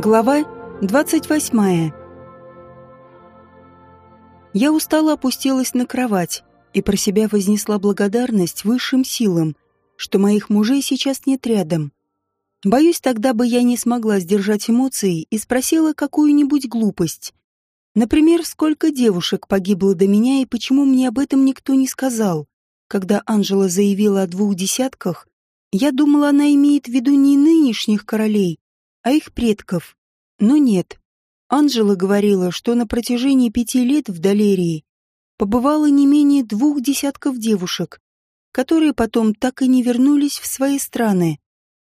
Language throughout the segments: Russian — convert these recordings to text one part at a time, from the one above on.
Глава 28. Я устало опустилась на кровать и про себя вознесла благодарность высшим силам, что моих мужей сейчас нет рядом. Боюсь, тогда бы я не смогла сдержать эмоции и спросила какую-нибудь глупость. Например, сколько девушек погибло до меня и почему мне об этом никто не сказал. Когда Анжела заявила о двух десятках, я думала, она имеет в виду не нынешних королей, а их предков. Но нет. Анжела говорила, что на протяжении пяти лет в Далерии побывало не менее двух десятков девушек, которые потом так и не вернулись в свои страны.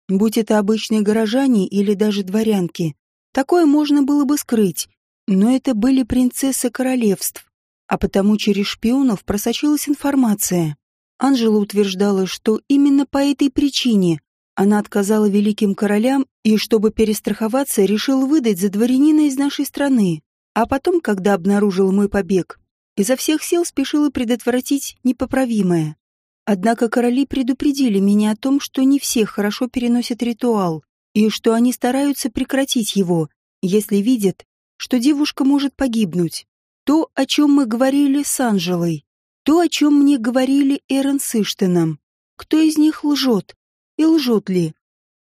Будь это обычные горожане или даже дворянки, такое можно было бы скрыть, но это были принцессы королевств, а потому через шпионов просочилась информация. Анжела утверждала, что именно по этой причине она отказала великим королям и, чтобы перестраховаться, решила выдать за дворянина из нашей страны. А потом, когда обнаружила мой побег, изо всех сил спешила предотвратить непоправимое. Однако короли предупредили меня о том, что не все хорошо переносят ритуал, и что они стараются прекратить его, если видят, что девушка может погибнуть. То, о чем мы говорили с Анжелой, то, о чем мне говорили Эрен с Иштеном. Кто из них лжет? И лжет ли?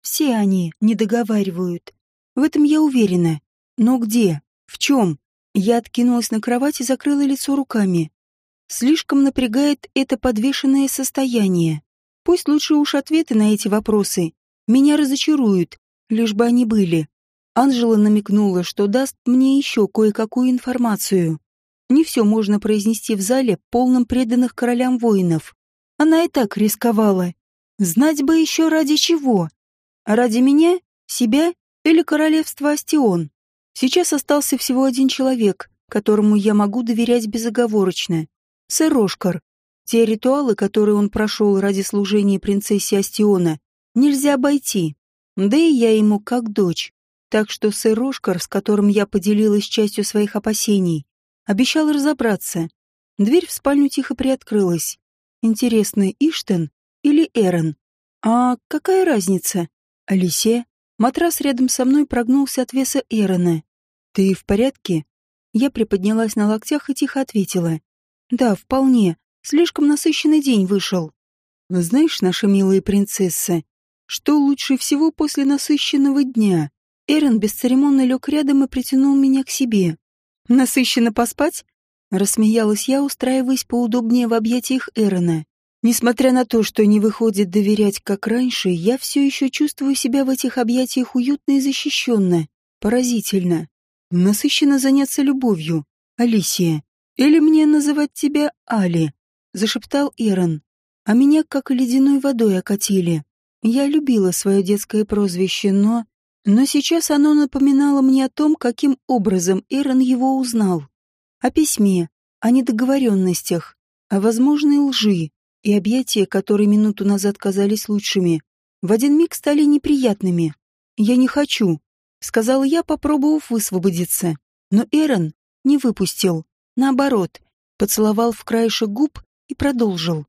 Все они не договаривают. В этом я уверена. Но где? В чем? Я откинулась на кровать и закрыла лицо руками. Слишком напрягает это подвешенное состояние. Пусть лучше уж ответы на эти вопросы меня разочаруют, лишь бы они были. Анжела намекнула, что даст мне еще кое-какую информацию. Не все можно произнести в зале, полном преданных королям воинов. Она и так рисковала. Знать бы еще ради чего. Ради меня, себя или королевства Астион. Сейчас остался всего один человек, которому я могу доверять безоговорочно. Сэр Рошкар. Те ритуалы, которые он прошел ради служения принцессе Астиона, нельзя обойти. Да и я ему как дочь. Так что сэр Рошкар, с которым я поделилась частью своих опасений, обещал разобраться. Дверь в спальню тихо приоткрылась. Интересно, Иштен или Эрен. А какая разница? Алисия? Матрас рядом со мной прогнулся от веса Эрена. Ты в порядке? Я приподнялась на локтях и тихо ответила. Да, вполне. Слишком насыщенный день вышел. Знаешь, наша милая принцесса, что лучше всего после насыщенного дня? Эрен бесцеремонно лег рядом и притянул меня к себе. Насыщенно поспать? Рассмеялась я, устраиваясь поудобнее в объятиях Эрена. Несмотря на то, что не выходит доверять, как раньше, я все еще чувствую себя в этих объятиях уютно и защищенно. Поразительно. Насыщенно заняться любовью. Алисия. Или мне называть тебя Али? Зашептал Эрон. А меня как ледяной водой окатили. Я любила свое детское прозвище, но... Но сейчас оно напоминало мне о том, каким образом Эрон его узнал. О письме, о недоговоренностях, о возможной лжи, и объятия, которые минуту назад казались лучшими, в один миг стали неприятными. «Я не хочу», — сказала я, попробовав высвободиться. Но Эрон не выпустил. Наоборот, поцеловал в краешек губ и продолжил.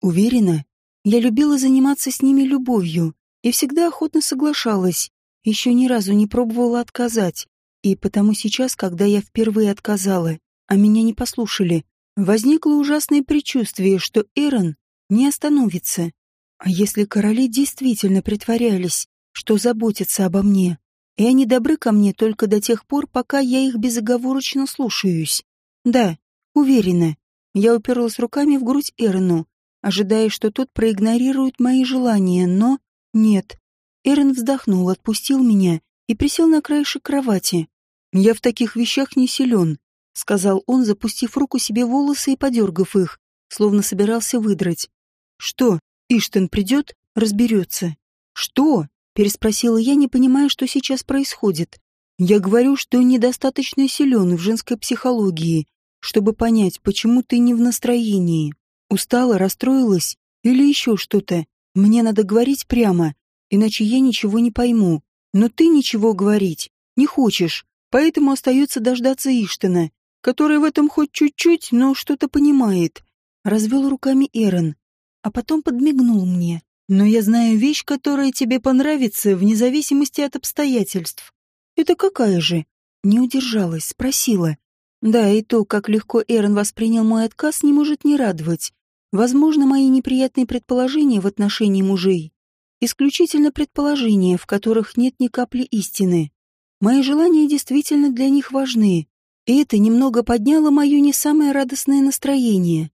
Уверена, я любила заниматься с ними любовью и всегда охотно соглашалась, еще ни разу не пробовала отказать. И потому сейчас, когда я впервые отказала, а меня не послушали, Возникло ужасное предчувствие, что Эрон не остановится. А если короли действительно притворялись, что заботятся обо мне, и они добры ко мне только до тех пор, пока я их безоговорочно слушаюсь? Да, уверена. Я уперлась руками в грудь Эрону, ожидая, что тот проигнорирует мои желания, но нет. Эрон вздохнул, отпустил меня и присел на краешек кровати. Я в таких вещах не силен, сказал он, запустив руку себе волосы и подергав их, словно собирался выдрать. «Что, Иштен придет? Разберется». «Что?» — переспросила я, не понимая, что сейчас происходит. «Я говорю, что недостаточно силен в женской психологии, чтобы понять, почему ты не в настроении. Устала, расстроилась или еще что-то. Мне надо говорить прямо, иначе я ничего не пойму. Но ты ничего говорить не хочешь, поэтому остается дождаться Иштена который в этом хоть чуть-чуть, но что-то понимает. Развел руками Эрон, а потом подмигнул мне. Но я знаю вещь, которая тебе понравится вне зависимости от обстоятельств. Это какая же? Не удержалась, спросила. Да, и то, как легко Эрон воспринял мой отказ, не может не радовать. Возможно, мои неприятные предположения в отношении мужей исключительно предположения, в которых нет ни капли истины. Мои желания действительно для них важны, и это немного подняло мое не самое радостное настроение.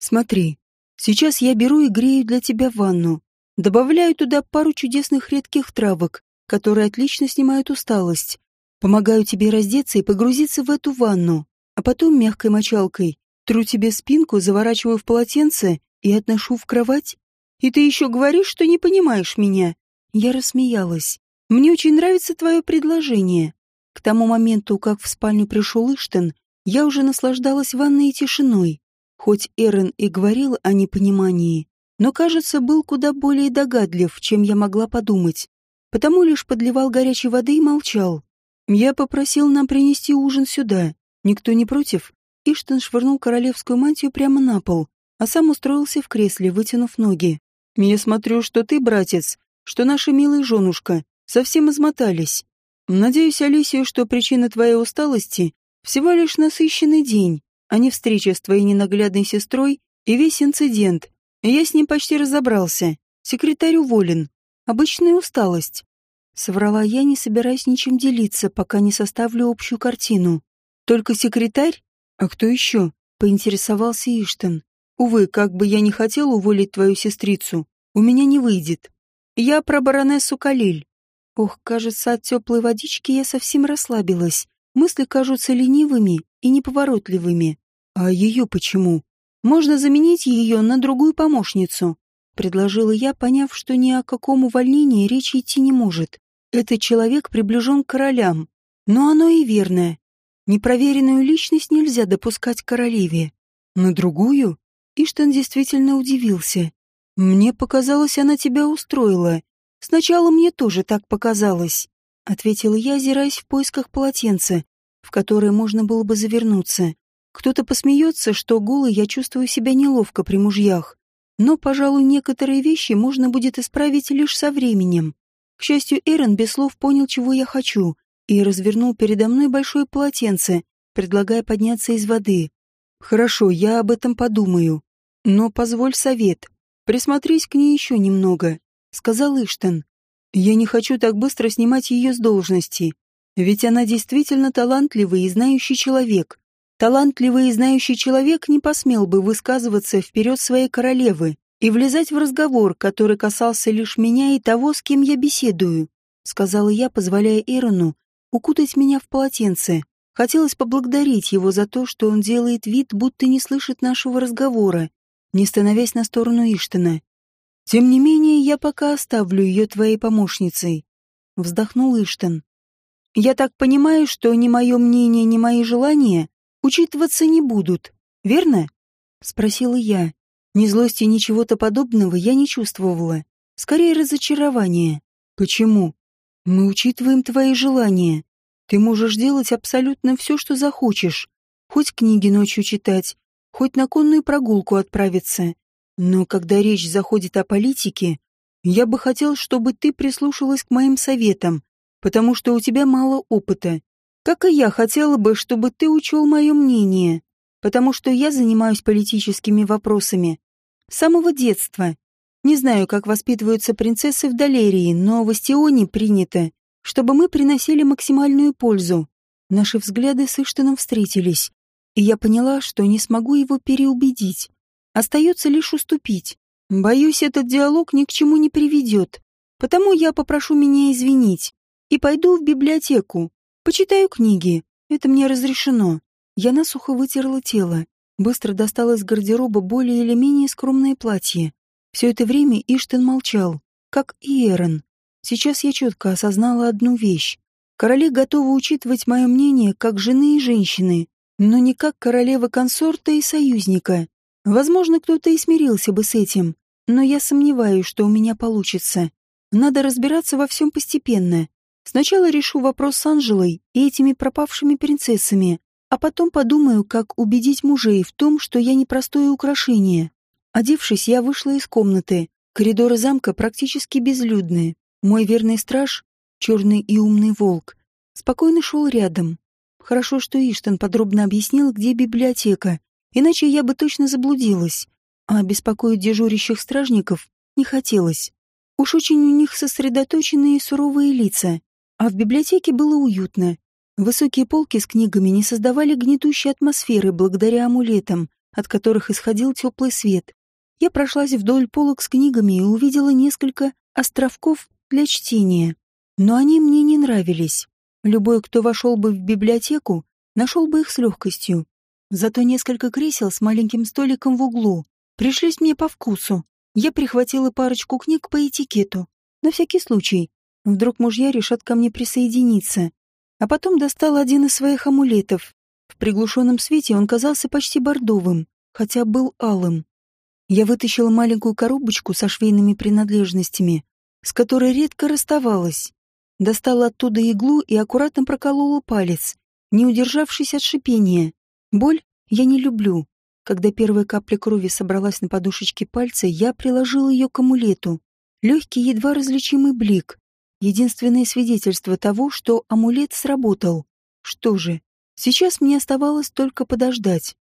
Смотри, сейчас я беру и грею для тебя ванну. Добавляю туда пару чудесных редких травок, которые отлично снимают усталость. Помогаю тебе раздеться и погрузиться в эту ванну, а потом мягкой мочалкой тру тебе спинку, заворачиваю в полотенце и отношу в кровать. И ты еще говоришь, что не понимаешь меня. Я рассмеялась. Мне очень нравится твое предложение. К тому моменту, как в спальню пришел Иштен, я уже наслаждалась ванной и тишиной. Хоть Эрен и говорил о непонимании, но, кажется, был куда более догадлив, чем я могла подумать. Потому лишь подливал горячей воды и молчал. Я попросил нам принести ужин сюда. Никто не против? Иштен швырнул королевскую мантию прямо на пол, а сам устроился в кресле, вытянув ноги. «Я смотрю, что ты, братец, что наша милая женушка, совсем измотались. Надеюсь, Алисия, что причина твоей усталости всего лишь насыщенный день, а не встреча с твоей ненаглядной сестрой и весь инцидент. Я с ним почти разобрался. Секретарь уволен. Обычная усталость. Соврала я, не собираясь ничем делиться, пока не составлю общую картину. Только секретарь? А кто еще? Поинтересовался Иштен. Увы, как бы я не хотел уволить твою сестрицу, у меня не выйдет. Я про баронессу Калиль. Ох, кажется, от теплой водички я совсем расслабилась. Мысли кажутся ленивыми и неповоротливыми. А ее почему? Можно заменить ее на другую помощницу. Предложила я, поняв, что ни о каком увольнении речи идти не может. Этот человек приближен к королям. Но оно и верное. Непроверенную личность нельзя допускать королеве. На другую? Иштан действительно удивился. Мне показалось, она тебя устроила. Сначала мне тоже так показалось, ответила я, озираясь в поисках полотенца, в которое можно было бы завернуться. Кто-то посмеется, что голый я чувствую себя неловко при мужьях. Но, пожалуй, некоторые вещи можно будет исправить лишь со временем. К счастью, Эрен без слов понял, чего я хочу, и развернул передо мной большое полотенце, предлагая подняться из воды. «Хорошо, я об этом подумаю. Но позволь совет. Присмотрись к ней еще немного сказал Иштен. «Я не хочу так быстро снимать ее с должности, ведь она действительно талантливый и знающий человек. Талантливый и знающий человек не посмел бы высказываться вперед своей королевы и влезать в разговор, который касался лишь меня и того, с кем я беседую», сказала я, позволяя Эрону укутать меня в полотенце. Хотелось поблагодарить его за то, что он делает вид, будто не слышит нашего разговора, не становясь на сторону Иштена. Тем не менее, я пока оставлю ее твоей помощницей. Вздохнул Иштен. Я так понимаю, что ни мое мнение, ни мои желания учитываться не будут, верно? Спросила я. Ни злости, ни чего-то подобного я не чувствовала. Скорее, разочарование. Почему? Мы учитываем твои желания. Ты можешь делать абсолютно все, что захочешь. Хоть книги ночью читать, хоть на конную прогулку отправиться. Но когда речь заходит о политике, я бы хотел, чтобы ты прислушалась к моим советам, потому что у тебя мало опыта. Как и я хотела бы, чтобы ты учел мое мнение, потому что я занимаюсь политическими вопросами. С самого детства. Не знаю, как воспитываются принцессы в Далерии, но в Астионе принято, чтобы мы приносили максимальную пользу. Наши взгляды с Иштоном встретились, и я поняла, что не смогу его переубедить. Остается лишь уступить. Боюсь, этот диалог ни к чему не приведет. Потому я попрошу меня извинить. И пойду в библиотеку. Почитаю книги. Это мне разрешено. Я насухо вытерла тело. Быстро достала из гардероба более или менее скромное платье. Все это время Иштен молчал, как и Эрен. Сейчас я четко осознала одну вещь. Короли готовы учитывать мое мнение как жены и женщины, но не как королева-консорта и союзника. Возможно, кто-то и смирился бы с этим, но я сомневаюсь, что у меня получится. Надо разбираться во всем постепенно. Сначала решу вопрос с Анжелой и этими пропавшими принцессами, а потом подумаю, как убедить мужей в том, что я не простое украшение. Одевшись, я вышла из комнаты. Коридоры замка практически безлюдные. Мой верный страж, черный и умный волк, спокойно шел рядом. Хорошо, что Иштан подробно объяснил, где библиотека, иначе я бы точно заблудилась. А беспокоить дежурящих стражников не хотелось. Уж очень у них сосредоточенные суровые лица, а в библиотеке было уютно. Высокие полки с книгами не создавали гнетущей атмосферы благодаря амулетам, от которых исходил теплый свет. Я прошлась вдоль полок с книгами и увидела несколько островков для чтения. Но они мне не нравились. Любой, кто вошел бы в библиотеку, нашел бы их с легкостью. Зато несколько кресел с маленьким столиком в углу пришлись мне по вкусу. Я прихватила парочку книг по этикету. На всякий случай. Вдруг мужья решат ко мне присоединиться. А потом достал один из своих амулетов. В приглушенном свете он казался почти бордовым, хотя был алым. Я вытащила маленькую коробочку со швейными принадлежностями, с которой редко расставалась. Достала оттуда иглу и аккуратно проколола палец, не удержавшись от шипения. Боль я не люблю. Когда первая капля крови собралась на подушечке пальца, я приложила ее к амулету. Легкий, едва различимый блик. Единственное свидетельство того, что амулет сработал. Что же, сейчас мне оставалось только подождать.